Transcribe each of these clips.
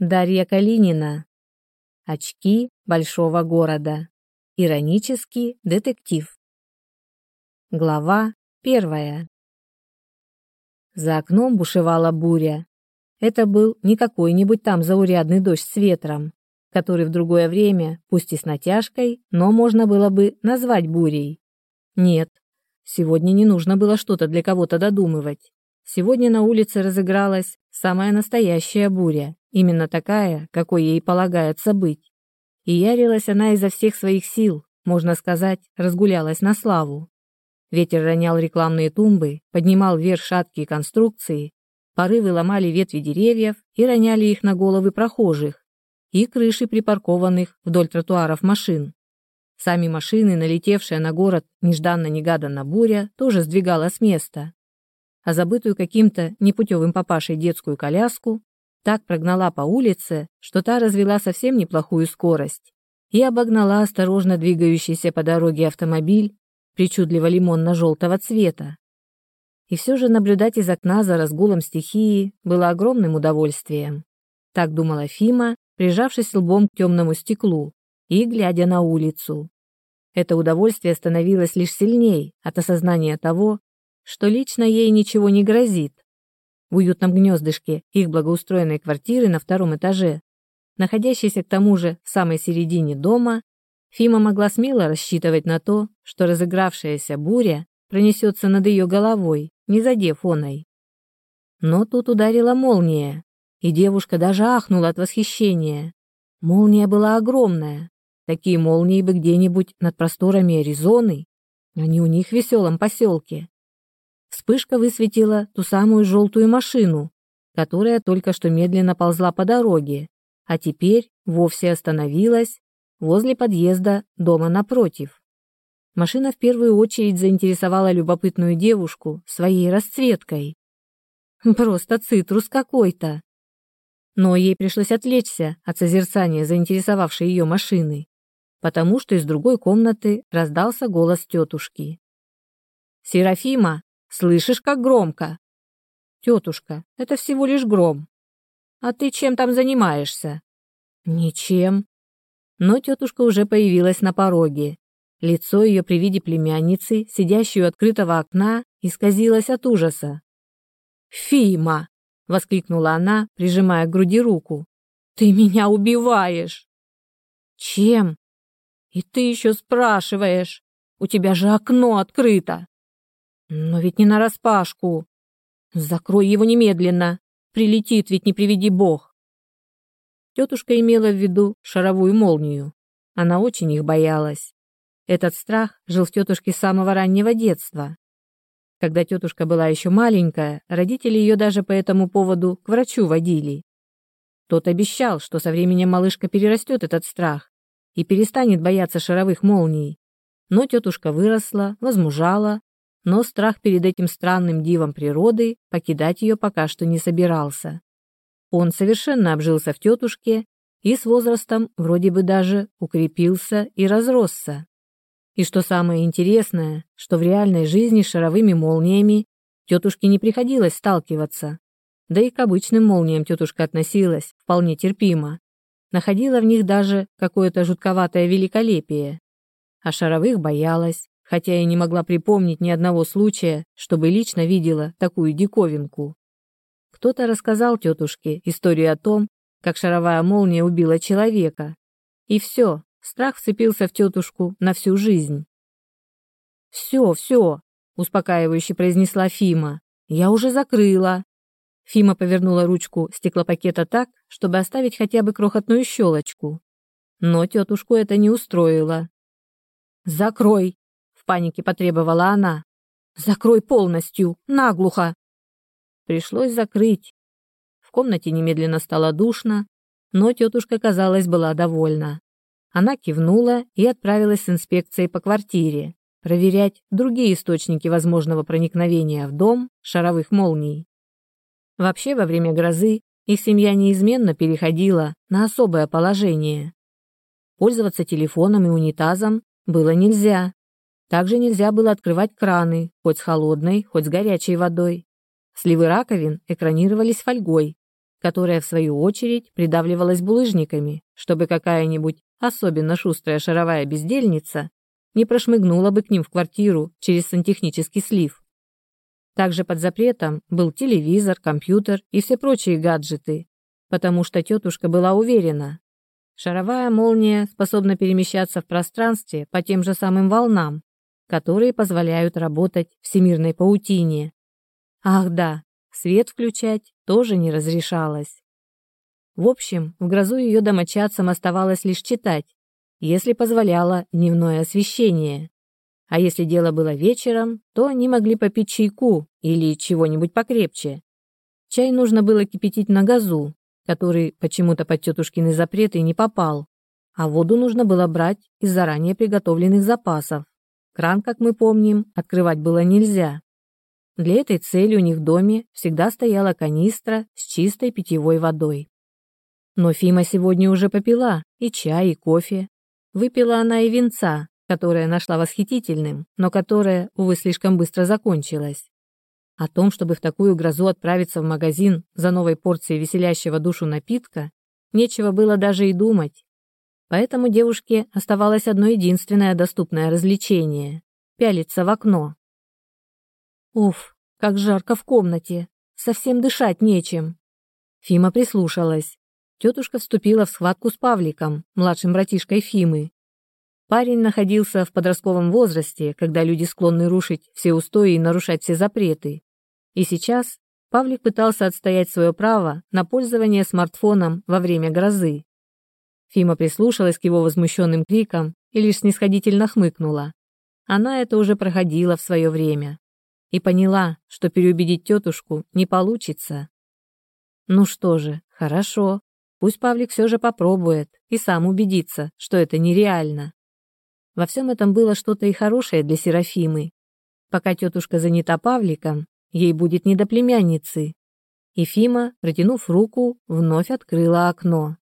Дарья Калинина. Очки большого города. Иронический детектив. Глава первая. За окном бушевала буря. Это был не какой-нибудь там заурядный дождь с ветром, который в другое время, пусть и с натяжкой, но можно было бы назвать бурей. Нет, сегодня не нужно было что-то для кого-то додумывать. Сегодня на улице разыгралась самая настоящая буря, именно такая, какой ей полагается быть. И ярилась она изо всех своих сил, можно сказать, разгулялась на славу. Ветер ронял рекламные тумбы, поднимал вверх шаткие конструкции, порывы ломали ветви деревьев и роняли их на головы прохожих и крыши припаркованных вдоль тротуаров машин. Сами машины, налетевшие на город нежданно-негаданно буря, тоже сдвигала с места а забытую каким-то непутевым папашей детскую коляску так прогнала по улице, что та развела совсем неплохую скорость и обогнала осторожно двигающийся по дороге автомобиль причудливо лимонно-желтого цвета. И все же наблюдать из окна за разгулом стихии было огромным удовольствием. Так думала Фима, прижавшись лбом к темному стеклу и глядя на улицу. Это удовольствие становилось лишь сильней от осознания того, что лично ей ничего не грозит. В уютном гнездышке их благоустроенной квартиры на втором этаже, находящейся к тому же в самой середине дома, Фима могла смело рассчитывать на то, что разыгравшаяся буря пронесется над ее головой, не задев оной. Но тут ударила молния, и девушка даже ахнула от восхищения. Молния была огромная. Такие молнии бы где-нибудь над просторами Аризоны, а не у них в веселом поселке. Вспышка высветила ту самую желтую машину, которая только что медленно ползла по дороге, а теперь вовсе остановилась возле подъезда дома напротив. Машина в первую очередь заинтересовала любопытную девушку своей расцветкой. Просто цитрус какой-то. Но ей пришлось отвлечься от созерцания заинтересовавшей ее машины, потому что из другой комнаты раздался голос тетушки. «Серафима, Слышишь, как громко? Тетушка, это всего лишь гром. А ты чем там занимаешься? Ничем. Но тетушка уже появилась на пороге. Лицо ее при виде племянницы, сидящей у открытого окна, исказилось от ужаса. «Фима!» — воскликнула она, прижимая к груди руку. «Ты меня убиваешь!» «Чем?» «И ты еще спрашиваешь! У тебя же окно открыто!» Но ведь не нараспашку. Закрой его немедленно. Прилетит ведь не приведи бог. Тетушка имела в виду шаровую молнию. Она очень их боялась. Этот страх жил в тетушке с самого раннего детства. Когда тетушка была еще маленькая, родители ее даже по этому поводу к врачу водили. Тот обещал, что со временем малышка перерастет этот страх и перестанет бояться шаровых молний. Но тетушка выросла, возмужала, но страх перед этим странным дивом природы покидать ее пока что не собирался. Он совершенно обжился в тетушке и с возрастом вроде бы даже укрепился и разросся. И что самое интересное, что в реальной жизни с шаровыми молниями тетушке не приходилось сталкиваться. Да и к обычным молниям тетушка относилась вполне терпимо. Находила в них даже какое-то жутковатое великолепие. А шаровых боялась, хотя и не могла припомнить ни одного случая, чтобы лично видела такую диковинку. Кто-то рассказал тетушке историю о том, как шаровая молния убила человека. И все, страх вцепился в тетушку на всю жизнь. «Все, все», — успокаивающе произнесла Фима. «Я уже закрыла». Фима повернула ручку стеклопакета так, чтобы оставить хотя бы крохотную щелочку. Но тетушку это не устроило. «Закрой!» Панике потребовала она. «Закрой полностью, наглухо!» Пришлось закрыть. В комнате немедленно стало душно, но тетушка, казалось, была довольна. Она кивнула и отправилась с инспекцией по квартире, проверять другие источники возможного проникновения в дом шаровых молний. Вообще, во время грозы их семья неизменно переходила на особое положение. Пользоваться телефоном и унитазом было нельзя, также нельзя было открывать краны, хоть с холодной, хоть с горячей водой. Сливы раковин экранировались фольгой, которая, в свою очередь, придавливалась булыжниками, чтобы какая-нибудь особенно шустрая шаровая бездельница не прошмыгнула бы к ним в квартиру через сантехнический слив. Также под запретом был телевизор, компьютер и все прочие гаджеты, потому что тетушка была уверена, шаровая молния способна перемещаться в пространстве по тем же самым волнам, которые позволяют работать всемирной паутине. Ах да, свет включать тоже не разрешалось. В общем, в грозу ее домочадцам оставалось лишь читать, если позволяло дневное освещение. А если дело было вечером, то они могли попить чайку или чего-нибудь покрепче. Чай нужно было кипятить на газу, который почему-то под тетушкины запреты не попал, а воду нужно было брать из заранее приготовленных запасов. Кран, как мы помним, открывать было нельзя. Для этой цели у них в доме всегда стояла канистра с чистой питьевой водой. Но Фима сегодня уже попила и чай, и кофе. Выпила она и винца, которое нашла восхитительным, но которое, увы, слишком быстро закончилось. О том, чтобы в такую грозу отправиться в магазин за новой порцией веселящего душу напитка, нечего было даже и думать. Поэтому девушке оставалось одно единственное доступное развлечение — пялиться в окно. Уф, как жарко в комнате, совсем дышать нечем. Фима прислушалась. Тетушка вступила в схватку с Павликом, младшим братишкой Фимы. Парень находился в подростковом возрасте, когда люди склонны рушить все устои и нарушать все запреты. И сейчас Павлик пытался отстоять свое право на пользование смартфоном во время грозы. Фима прислушалась к его возмущенным крикам и лишь снисходительно хмыкнула. Она это уже проходила в свое время и поняла, что переубедить тетушку не получится. Ну что же, хорошо, пусть Павлик все же попробует и сам убедится, что это нереально. Во всем этом было что-то и хорошее для Серафимы. Пока тетушка занята Павликом, ей будет не до племянницы. И Фима, протянув руку, вновь открыла окно.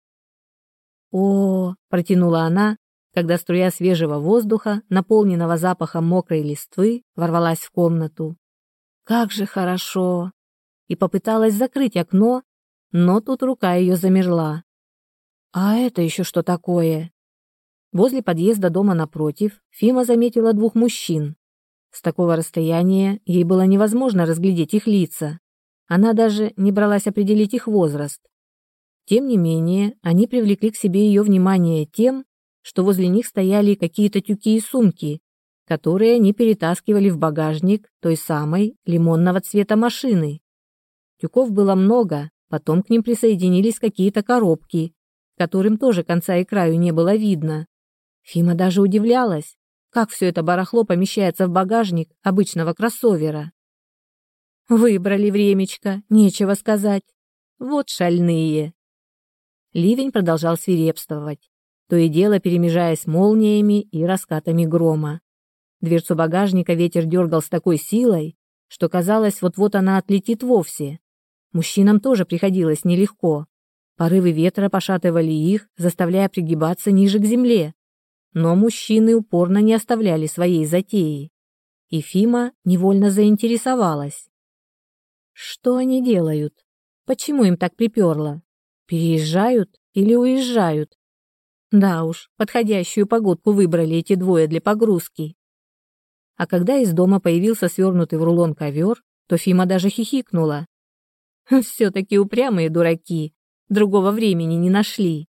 «О!» – протянула она, когда струя свежего воздуха, наполненного запахом мокрой листвы, ворвалась в комнату. «Как же хорошо!» И попыталась закрыть окно, но тут рука ее замерла. «А это еще что такое?» Возле подъезда дома напротив Фима заметила двух мужчин. С такого расстояния ей было невозможно разглядеть их лица. Она даже не бралась определить их возраст. Тем не менее, они привлекли к себе ее внимание тем, что возле них стояли какие-то тюки и сумки, которые они перетаскивали в багажник той самой лимонного цвета машины. Тюков было много, потом к ним присоединились какие-то коробки, которым тоже конца и краю не было видно. Фима даже удивлялась, как все это барахло помещается в багажник обычного кроссовера. Выбрали времечко, нечего сказать. Вот шальные. Ливень продолжал свирепствовать, то и дело перемежаясь молниями и раскатами грома. Дверцу багажника ветер дергал с такой силой, что казалось, вот-вот она отлетит вовсе. Мужчинам тоже приходилось нелегко. Порывы ветра пошатывали их, заставляя пригибаться ниже к земле. Но мужчины упорно не оставляли своей затеи. И Фима невольно заинтересовалась. Что они делают? Почему им так приперло? Переезжают или уезжают? Да уж, подходящую погодку выбрали эти двое для погрузки. А когда из дома появился свернутый в рулон ковер, то Фима даже хихикнула. Все-таки упрямые дураки, другого времени не нашли.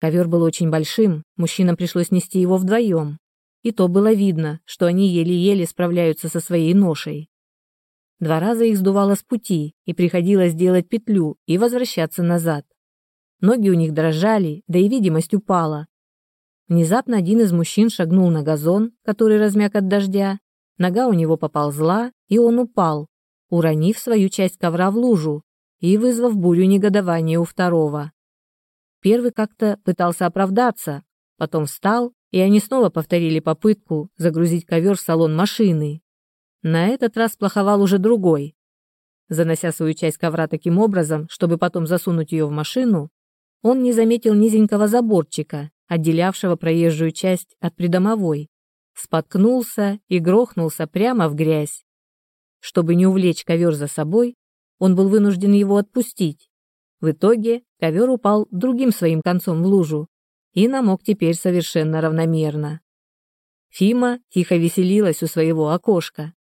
Ковер был очень большим, мужчинам пришлось нести его вдвоем. И то было видно, что они еле-еле справляются со своей ношей. Два раза их сдувало с пути, и приходилось делать петлю и возвращаться назад. Ноги у них дрожали, да и видимость упала. Внезапно один из мужчин шагнул на газон, который размяк от дождя. Нога у него поползла, и он упал, уронив свою часть ковра в лужу и вызвав бурю негодования у второго. Первый как-то пытался оправдаться, потом встал, и они снова повторили попытку загрузить ковер в салон машины. На этот раз плоховал уже другой. Занося свою часть ковра таким образом, чтобы потом засунуть ее в машину, он не заметил низенького заборчика, отделявшего проезжую часть от придомовой. Споткнулся и грохнулся прямо в грязь. Чтобы не увлечь ковер за собой, он был вынужден его отпустить, В итоге ковер упал другим своим концом в лужу и намок теперь совершенно равномерно. Фима тихо веселилась у своего окошка.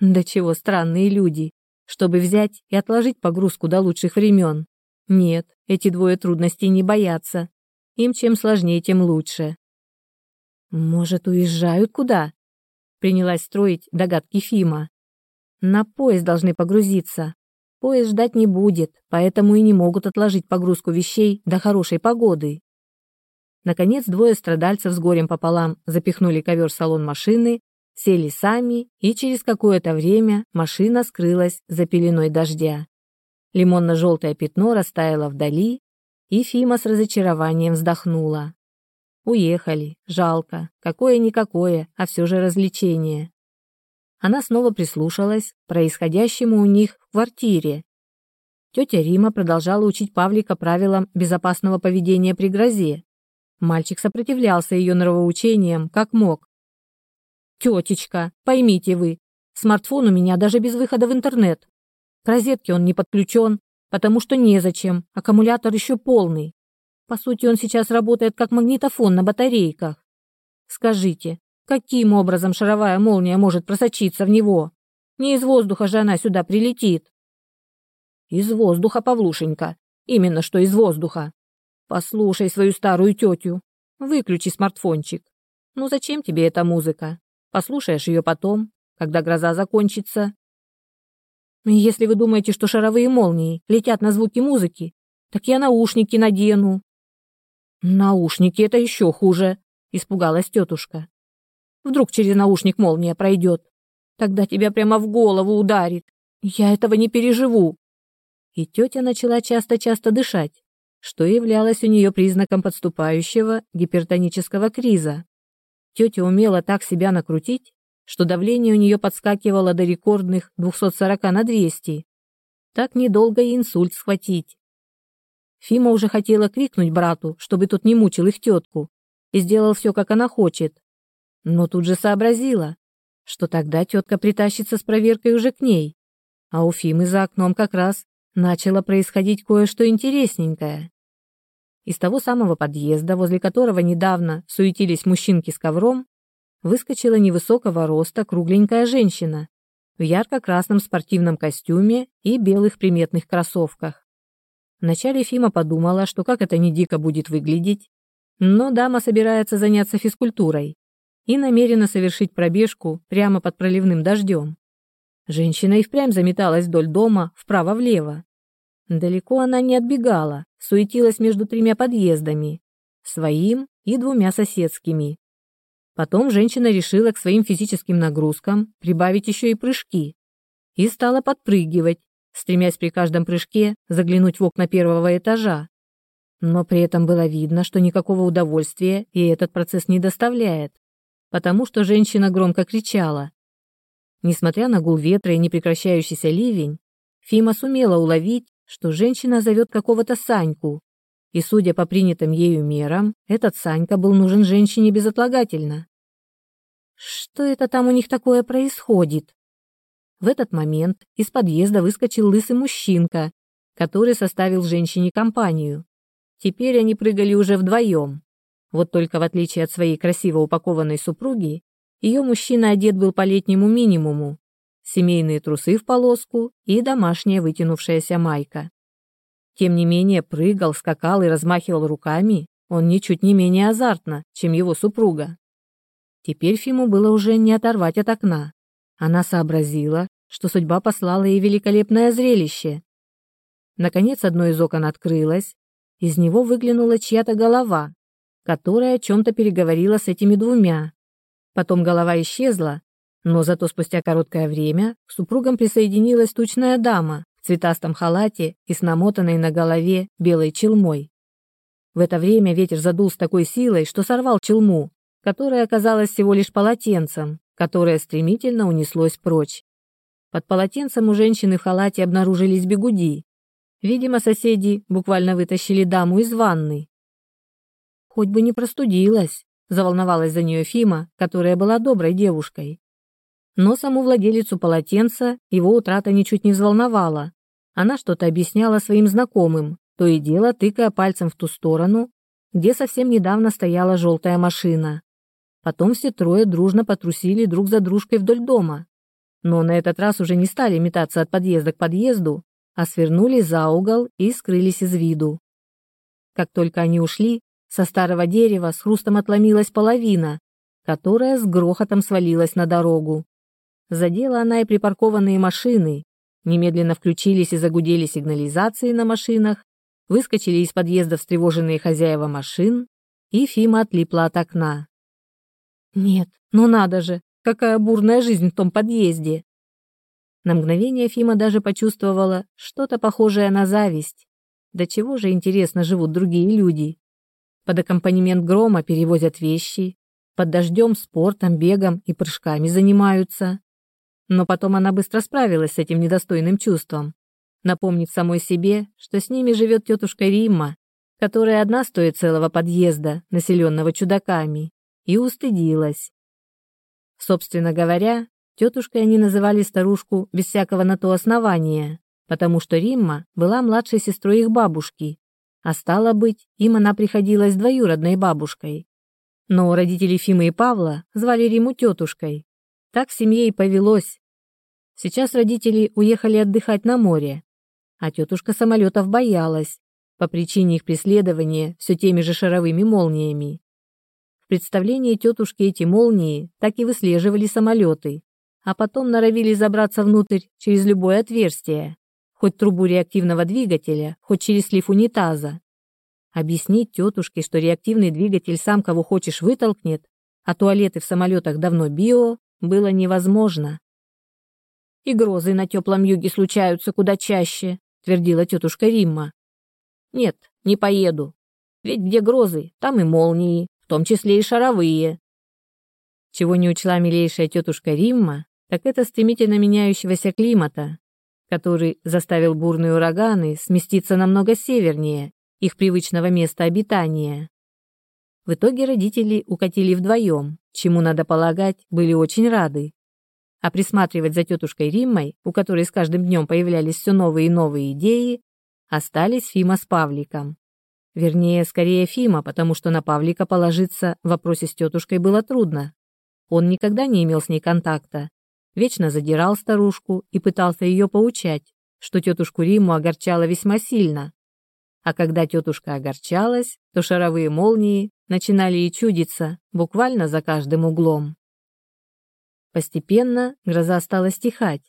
Да чего странные люди, чтобы взять и отложить погрузку до лучших времен. Нет, эти двое трудностей не боятся. Им чем сложнее, тем лучше. Может, уезжают куда? Принялась строить догадки Фима. На поезд должны погрузиться. Поезд ждать не будет, поэтому и не могут отложить погрузку вещей до хорошей погоды. Наконец, двое страдальцев с горем пополам запихнули ковер в салон машины, сели сами, и через какое-то время машина скрылась за пеленой дождя. Лимонно-желтое пятно растаяло вдали, и Фима с разочарованием вздохнула. Уехали, жалко, какое-никакое, а все же развлечение. Она снова прислушалась к происходящему у них в квартире. Тетя Рима продолжала учить Павлика правилам безопасного поведения при грозе. Мальчик сопротивлялся ее нравоучениям, как мог. «Тетечка, поймите вы, смартфон у меня даже без выхода в интернет. К розетке он не подключен, потому что незачем, аккумулятор еще полный. По сути, он сейчас работает как магнитофон на батарейках. Скажите, каким образом шаровая молния может просочиться в него? Не из воздуха же она сюда прилетит. Из воздуха, Павлушенька. Именно что из воздуха. Послушай свою старую тетю. Выключи смартфончик. Ну зачем тебе эта музыка? Послушаешь ее потом, когда гроза закончится. Если вы думаете, что шаровые молнии летят на звуки музыки, так я наушники надену. Наушники — это еще хуже, испугалась тетушка. Вдруг через наушник молния пройдет. Тогда тебя прямо в голову ударит. Я этого не переживу. И тетя начала часто-часто дышать что являлось у нее признаком подступающего гипертонического криза. Тетя умела так себя накрутить, что давление у нее подскакивало до рекордных 240 на 200. Так недолго и инсульт схватить. Фима уже хотела крикнуть брату, чтобы тот не мучил их тетку, и сделал все, как она хочет. Но тут же сообразила, что тогда тетка притащится с проверкой уже к ней, а у Фимы за окном как раз начало происходить кое-что интересненькое. Из того самого подъезда, возле которого недавно суетились мужчинки с ковром, выскочила невысокого роста кругленькая женщина в ярко-красном спортивном костюме и белых приметных кроссовках. Вначале Фима подумала, что как это не дико будет выглядеть, но дама собирается заняться физкультурой и намерена совершить пробежку прямо под проливным дождем. Женщина и впрямь заметалась вдоль дома вправо-влево, Далеко она не отбегала, суетилась между тремя подъездами, своим и двумя соседскими. Потом женщина решила к своим физическим нагрузкам прибавить еще и прыжки и стала подпрыгивать, стремясь при каждом прыжке заглянуть в окна первого этажа. Но при этом было видно, что никакого удовольствия ей этот процесс не доставляет, потому что женщина громко кричала. Несмотря на гул ветра и непрекращающийся ливень, Фима сумела уловить, что женщина зовет какого-то Саньку, и, судя по принятым ею мерам, этот Санька был нужен женщине безотлагательно. Что это там у них такое происходит? В этот момент из подъезда выскочил лысый мужчинка, который составил женщине компанию. Теперь они прыгали уже вдвоем. Вот только в отличие от своей красиво упакованной супруги, ее мужчина одет был по летнему минимуму, семейные трусы в полоску и домашняя вытянувшаяся майка. Тем не менее, прыгал, скакал и размахивал руками он ничуть не менее азартно, чем его супруга. Теперь Фиму было уже не оторвать от окна. Она сообразила, что судьба послала ей великолепное зрелище. Наконец одно из окон открылось, из него выглянула чья-то голова, которая о чем-то переговорила с этими двумя. Потом голова исчезла, но зато спустя короткое время к супругам присоединилась тучная дама в цветастом халате и с намотанной на голове белой челмой. В это время ветер задул с такой силой, что сорвал челму, которая оказалась всего лишь полотенцем, которое стремительно унеслось прочь. Под полотенцем у женщины в халате обнаружились бегуди. Видимо, соседи буквально вытащили даму из ванны. Хоть бы не простудилась, заволновалась за нее Фима, которая была доброй девушкой. Но саму владелицу полотенца его утрата ничуть не взволновала. Она что-то объясняла своим знакомым, то и дело тыкая пальцем в ту сторону, где совсем недавно стояла желтая машина. Потом все трое дружно потрусили друг за дружкой вдоль дома. Но на этот раз уже не стали метаться от подъезда к подъезду, а свернули за угол и скрылись из виду. Как только они ушли, со старого дерева с хрустом отломилась половина, которая с грохотом свалилась на дорогу. Задела она и припаркованные машины. Немедленно включились и загудели сигнализации на машинах, выскочили из подъезда встревоженные хозяева машин, и Фима отлипла от окна. Нет, ну надо же, какая бурная жизнь в том подъезде. На мгновение Фима даже почувствовала что-то похожее на зависть. До чего же интересно живут другие люди? Под аккомпанемент грома перевозят вещи, под дождем спортом, бегом и прыжками занимаются. Но потом она быстро справилась с этим недостойным чувством, напомнив самой себе, что с ними живет тетушка Римма, которая одна стоит целого подъезда, населенного чудаками, и устыдилась. Собственно говоря, тетушкой они называли старушку без всякого на то основания, потому что Римма была младшей сестрой их бабушки, а стало быть, им она приходилась двоюродной бабушкой. Но родители Фимы и Павла звали Риму тетушкой, так семье и повелось. Сейчас родители уехали отдыхать на море, а тетушка самолетов боялась по причине их преследования все теми же шаровыми молниями. В представлении тетушки эти молнии так и выслеживали самолеты, а потом норовили забраться внутрь через любое отверстие, хоть трубу реактивного двигателя, хоть через слив унитаза. Объяснить тетушке, что реактивный двигатель сам кого хочешь вытолкнет, а туалеты в самолетах давно био, было невозможно. «И грозы на теплом юге случаются куда чаще», — твердила тетушка Римма. «Нет, не поеду. Ведь где грозы, там и молнии, в том числе и шаровые». Чего не учла милейшая тетушка Римма, так это стремительно меняющегося климата, который заставил бурные ураганы сместиться намного севернее их привычного места обитания. В итоге родители укатили вдвоем, чему, надо полагать, были очень рады. А присматривать за тетушкой Риммой, у которой с каждым днем появлялись все новые и новые идеи, остались Фима с Павликом. Вернее, скорее Фима, потому что на Павлика положиться в вопросе с тетушкой было трудно. Он никогда не имел с ней контакта, вечно задирал старушку и пытался ее поучать, что тетушку Риму огорчало весьма сильно. А когда тетушка огорчалась, то шаровые молнии начинали и чудиться буквально за каждым углом. Постепенно гроза стала стихать.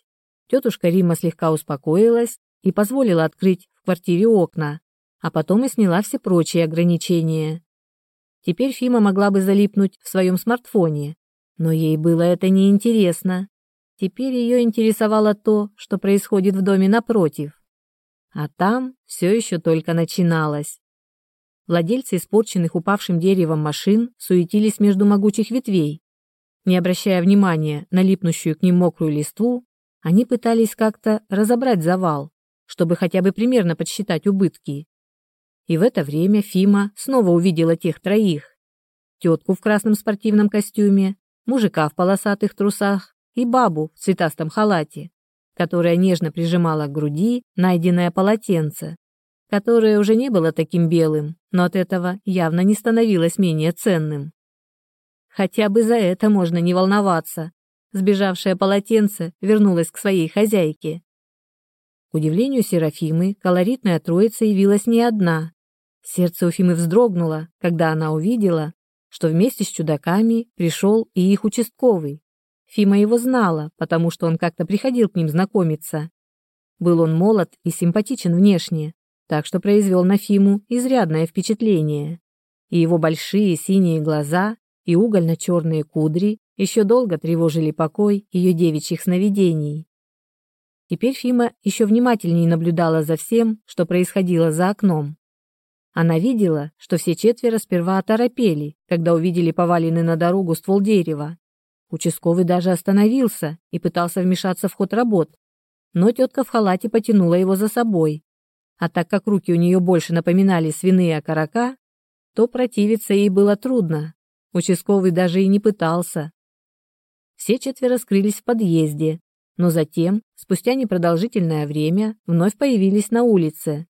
Тетушка Рима слегка успокоилась и позволила открыть в квартире окна, а потом и сняла все прочие ограничения. Теперь Фима могла бы залипнуть в своем смартфоне, но ей было это неинтересно. Теперь ее интересовало то, что происходит в доме напротив. А там все еще только начиналось. Владельцы испорченных упавшим деревом машин суетились между могучих ветвей. Не обращая внимания на липнущую к ним мокрую листву, они пытались как-то разобрать завал, чтобы хотя бы примерно подсчитать убытки. И в это время Фима снова увидела тех троих. Тетку в красном спортивном костюме, мужика в полосатых трусах и бабу в цветастом халате, которая нежно прижимала к груди найденное полотенце которое уже не было таким белым, но от этого явно не становилось менее ценным. Хотя бы за это можно не волноваться. Сбежавшее полотенце вернулось к своей хозяйке. К удивлению Серафимы, колоритная троица явилась не одна. Сердце у Фимы вздрогнуло, когда она увидела, что вместе с чудаками пришел и их участковый. Фима его знала, потому что он как-то приходил к ним знакомиться. Был он молод и симпатичен внешне, так что произвел на Фиму изрядное впечатление. И его большие синие глаза и угольно-черные кудри еще долго тревожили покой ее девичьих сновидений. Теперь Фима еще внимательнее наблюдала за всем, что происходило за окном. Она видела, что все четверо сперва оторопели, когда увидели поваленный на дорогу ствол дерева. Участковый даже остановился и пытался вмешаться в ход работ, но тетка в халате потянула его за собой, а так как руки у нее больше напоминали свиные окорока, то противиться ей было трудно. Участковый даже и не пытался. Все четверо скрылись в подъезде, но затем, спустя непродолжительное время, вновь появились на улице.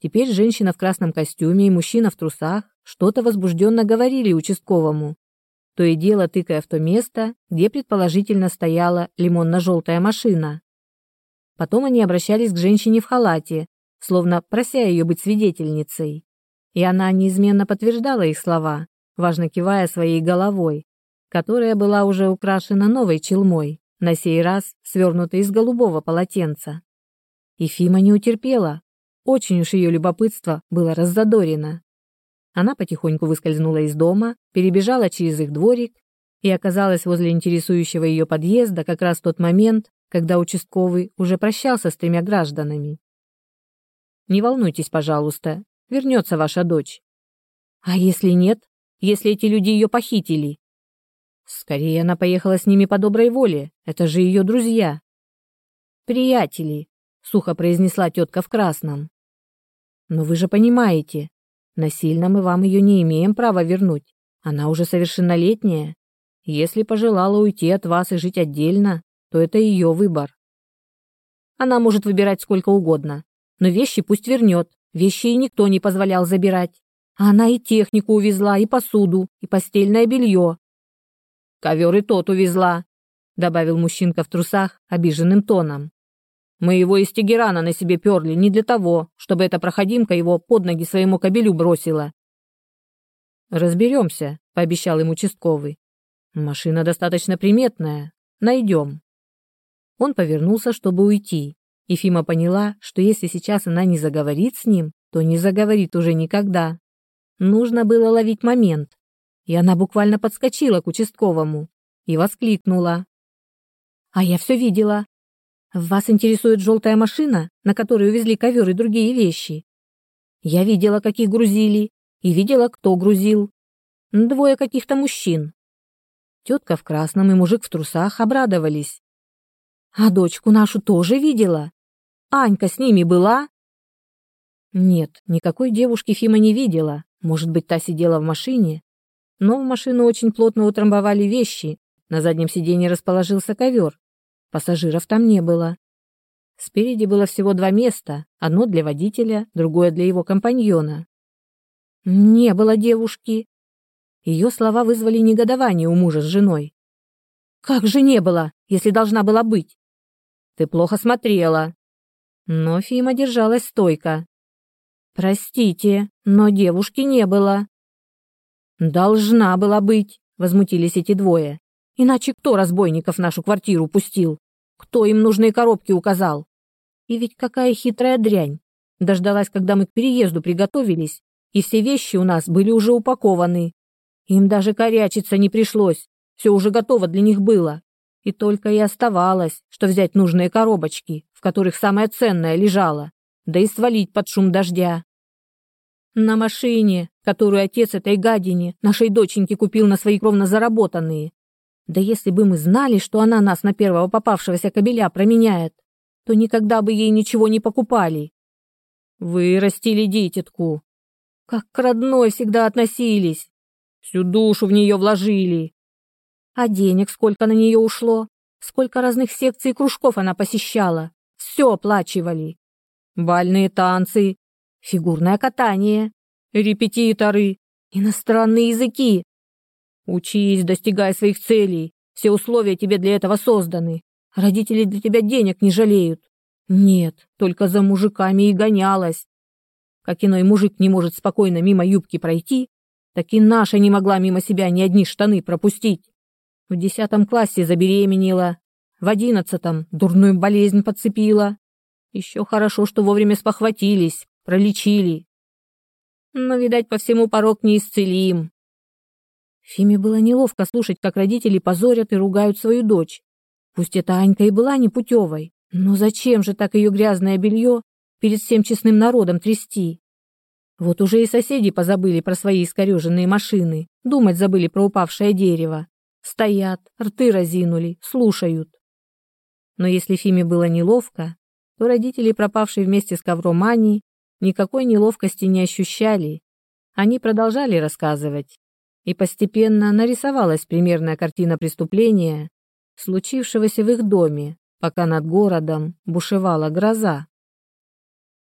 Теперь женщина в красном костюме и мужчина в трусах что-то возбужденно говорили участковому, то и дело тыкая в то место, где предположительно стояла лимонно-желтая машина. Потом они обращались к женщине в халате, словно прося ее быть свидетельницей. И она неизменно подтверждала их слова, важно кивая своей головой, которая была уже украшена новой челмой, на сей раз свернутой из голубого полотенца. Ефима не утерпела, очень уж ее любопытство было раззадорено. Она потихоньку выскользнула из дома, перебежала через их дворик и оказалась возле интересующего ее подъезда как раз в тот момент, когда участковый уже прощался с тремя гражданами. «Не волнуйтесь, пожалуйста, вернется ваша дочь». «А если нет? Если эти люди ее похитили?» «Скорее она поехала с ними по доброй воле, это же ее друзья». «Приятели», — сухо произнесла тетка в красном. Но вы же понимаете, насильно мы вам ее не имеем права вернуть. Она уже совершеннолетняя. Если пожелала уйти от вас и жить отдельно, то это ее выбор. Она может выбирать сколько угодно, но вещи пусть вернет. Вещи ей никто не позволял забирать. А она и технику увезла, и посуду, и постельное белье. Ковер и тот увезла, добавил мужчинка в трусах обиженным тоном. Мы его из Тегерана на себе перли не для того, чтобы эта проходимка его под ноги своему кобелю бросила. «Разберемся», — пообещал ему участковый. «Машина достаточно приметная. Найдем». Он повернулся, чтобы уйти. Ефима поняла, что если сейчас она не заговорит с ним, то не заговорит уже никогда. Нужно было ловить момент. И она буквально подскочила к участковому и воскликнула. «А я все видела. Вас интересует желтая машина, на которой увезли ковер и другие вещи? Я видела, как их грузили, и видела, кто грузил. Двое каких-то мужчин. Тетка в красном и мужик в трусах обрадовались. А дочку нашу тоже видела? Анька с ними была? Нет, никакой девушки Фима не видела. Может быть, та сидела в машине. Но в машину очень плотно утрамбовали вещи. На заднем сиденье расположился ковер. Пассажиров там не было. Спереди было всего два места, одно для водителя, другое для его компаньона. Не было девушки. Ее слова вызвали негодование у мужа с женой. Как же не было, если должна была быть? Ты плохо смотрела. Но Фима держалась стойко. Простите, но девушки не было. Должна была быть, возмутились эти двое. Иначе кто разбойников в нашу квартиру пустил? Кто им нужные коробки указал? И ведь какая хитрая дрянь. Дождалась, когда мы к переезду приготовились, и все вещи у нас были уже упакованы. Им даже корячиться не пришлось, все уже готово для них было. И только и оставалось, что взять нужные коробочки, в которых самое ценное лежало, да и свалить под шум дождя. На машине, которую отец этой гадине, нашей доченьке, купил на свои кровно заработанные, да если бы мы знали, что она нас на первого попавшегося кобеля променяет, то никогда бы ей ничего не покупали. Вы растили дитятку. Как к родной всегда относились. Всю душу в нее вложили. А денег сколько на нее ушло? Сколько разных секций и кружков она посещала? Все оплачивали. Бальные танцы, фигурное катание, репетиторы, иностранные языки, Учись, достигай своих целей. Все условия тебе для этого созданы. Родители для тебя денег не жалеют. Нет, только за мужиками и гонялась. Как иной мужик не может спокойно мимо юбки пройти, так и наша не могла мимо себя ни одни штаны пропустить. В десятом классе забеременела, в одиннадцатом дурную болезнь подцепила. Еще хорошо, что вовремя спохватились, пролечили. Но, видать, по всему порог неисцелим. Фиме было неловко слушать, как родители позорят и ругают свою дочь. Пусть эта Анька и была непутевой, но зачем же так ее грязное белье перед всем честным народом трясти? Вот уже и соседи позабыли про свои искореженные машины, думать забыли про упавшее дерево. Стоят, рты разинули, слушают. Но если Фиме было неловко, то родители, пропавшие вместе с ковром Ани, никакой неловкости не ощущали. Они продолжали рассказывать и постепенно нарисовалась примерная картина преступления, случившегося в их доме, пока над городом бушевала гроза.